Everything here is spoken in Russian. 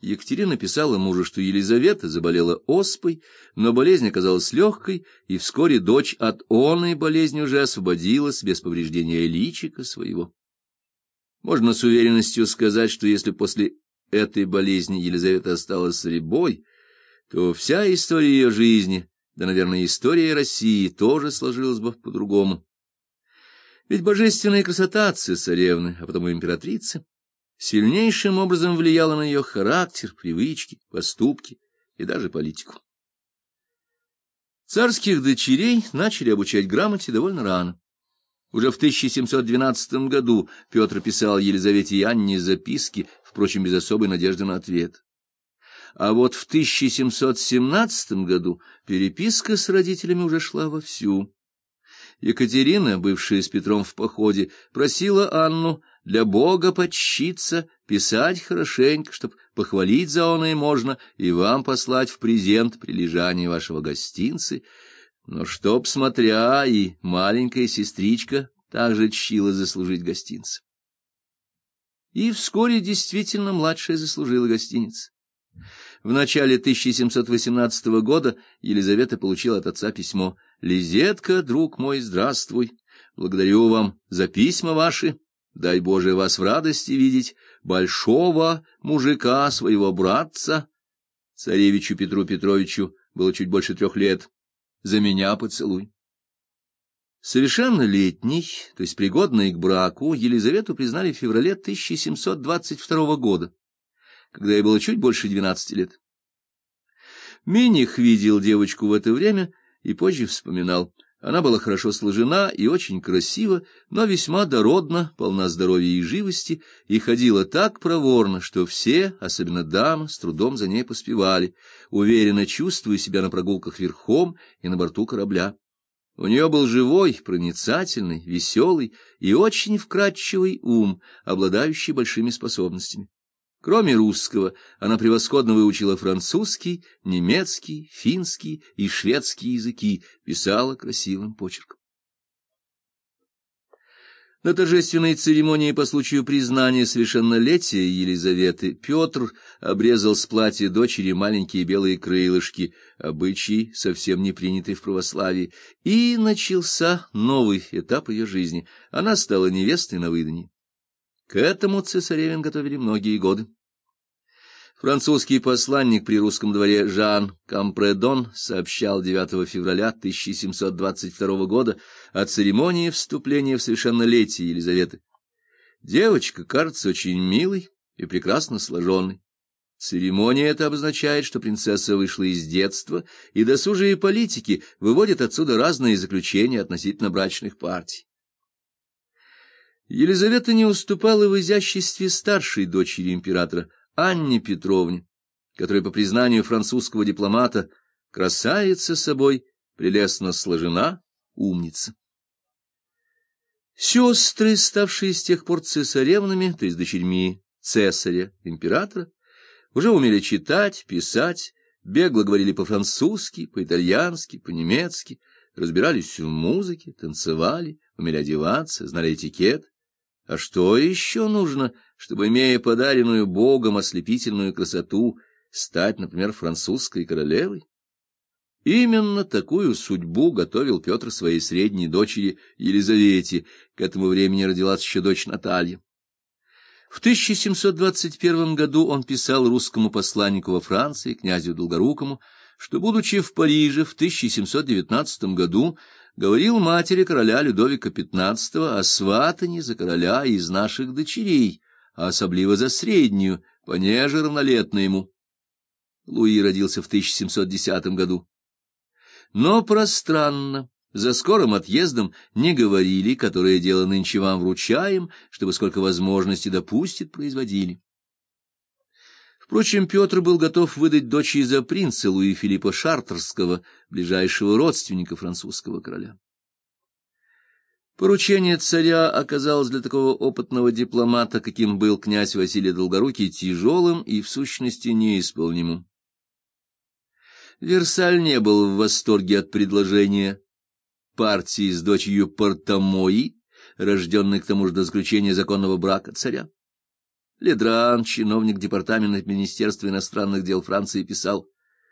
Екатерина писала мужу, что Елизавета заболела оспой, но болезнь оказалась легкой, и вскоре дочь от оной болезни уже освободилась без повреждения личика своего. Можно с уверенностью сказать, что если после этой болезни Елизавета осталась рябой, то вся история ее жизни, да, наверное, история России тоже сложилась бы по-другому. Ведь божественная красота цесаревны, а потом и императрицы, сильнейшим образом влияла на ее характер, привычки, поступки и даже политику. Царских дочерей начали обучать грамоте довольно рано. Уже в 1712 году Петр писал Елизавете и Анне записки, впрочем, без особой надежды на ответ. А вот в 1717 году переписка с родителями уже шла вовсю. Екатерина, бывшая с Петром в походе, просила Анну для Бога подчиться, писать хорошенько, чтоб похвалить за оно и можно, и вам послать в презент прилежание вашего гостинцы, но чтоб, смотря, и маленькая сестричка также чила заслужить гостинцы. И вскоре действительно младшая заслужила гостиниц. В начале 1718 года Елизавета получила от отца письмо «Лизетка, друг мой, здравствуй! Благодарю вам за письма ваши. Дай Боже вас в радости видеть, большого мужика, своего братца». Царевичу Петру Петровичу было чуть больше трех лет. «За меня поцелуй». Совершеннолетний, то есть пригодный к браку, Елизавету признали в феврале 1722 года когда ей было чуть больше двенадцати лет. Миних видел девочку в это время и позже вспоминал. Она была хорошо сложена и очень красива, но весьма дородна, полна здоровья и живости, и ходила так проворно, что все, особенно дамы, с трудом за ней поспевали, уверенно чувствуя себя на прогулках верхом и на борту корабля. У нее был живой, проницательный, веселый и очень вкрадчивый ум, обладающий большими способностями. Кроме русского, она превосходно выучила французский, немецкий, финский и шведский языки, писала красивым почерком. На торжественной церемонии по случаю признания совершеннолетия Елизаветы Петр обрезал с платья дочери маленькие белые крылышки, обычай, совсем не принятый в православии, и начался новый этап ее жизни. Она стала невестой на выданье. К этому цесаревин готовили многие годы. Французский посланник при русском дворе Жан Кампредон сообщал 9 февраля 1722 года о церемонии вступления в совершеннолетие Елизаветы. Девочка кажется очень милой и прекрасно сложенной. Церемония эта обозначает, что принцесса вышла из детства, и досужие политики выводят отсюда разные заключения относительно брачных партий. Елизавета не уступала в изяществе старшей дочери императора Анне Петровне, которая, по признанию французского дипломата, красавица собой, прелестно сложена, умница. Сестры, ставшие с тех пор цесаревнами, то есть дочерьми цесаря, императора, уже умели читать, писать, бегло говорили по-французски, по-итальянски, по-немецки, разбирались в музыке, танцевали, умели одеваться, знали этикет, а что еще нужно, чтобы, имея подаренную Богом ослепительную красоту, стать, например, французской королевой? Именно такую судьбу готовил Петр своей средней дочери Елизавете, к этому времени родилась еще дочь Наталья. В 1721 году он писал русскому посланнику во Франции, князю Долгорукому, что, будучи в Париже в 1719 году, говорил матери короля Людовика XV о сватании за короля из наших дочерей, а особливо за среднюю, понеже равнолетно ему. Луи родился в 1710 году. Но пространно, за скорым отъездом не говорили, которое дело нынче вам вручаем, чтобы сколько возможностей допустит, производили. Впрочем, Петр был готов выдать дочь за принца Луи Филиппа Шартерского, ближайшего родственника французского короля. Поручение царя оказалось для такого опытного дипломата, каким был князь Василий Долгорукий, тяжелым и, в сущности, неисполнимым. Версаль не был в восторге от предложения партии с дочерью Портомои, рожденной к тому же до заключения законного брака царя. Ледран, чиновник департамента Министерства иностранных дел Франции, писал,